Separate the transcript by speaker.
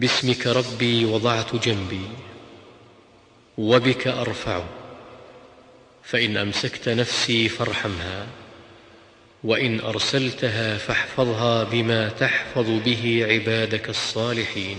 Speaker 1: باسمك ربي وضعت جنبي وبك أرفع فإن أمسكت نفسي فارحمها وإن أرسلتها فاحفظها بما تحفظ به عبادك الصالحين.